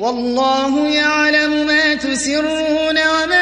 وَاللَّهُ يَعْلَمُ مَا تُسِرُّونَ وَمَا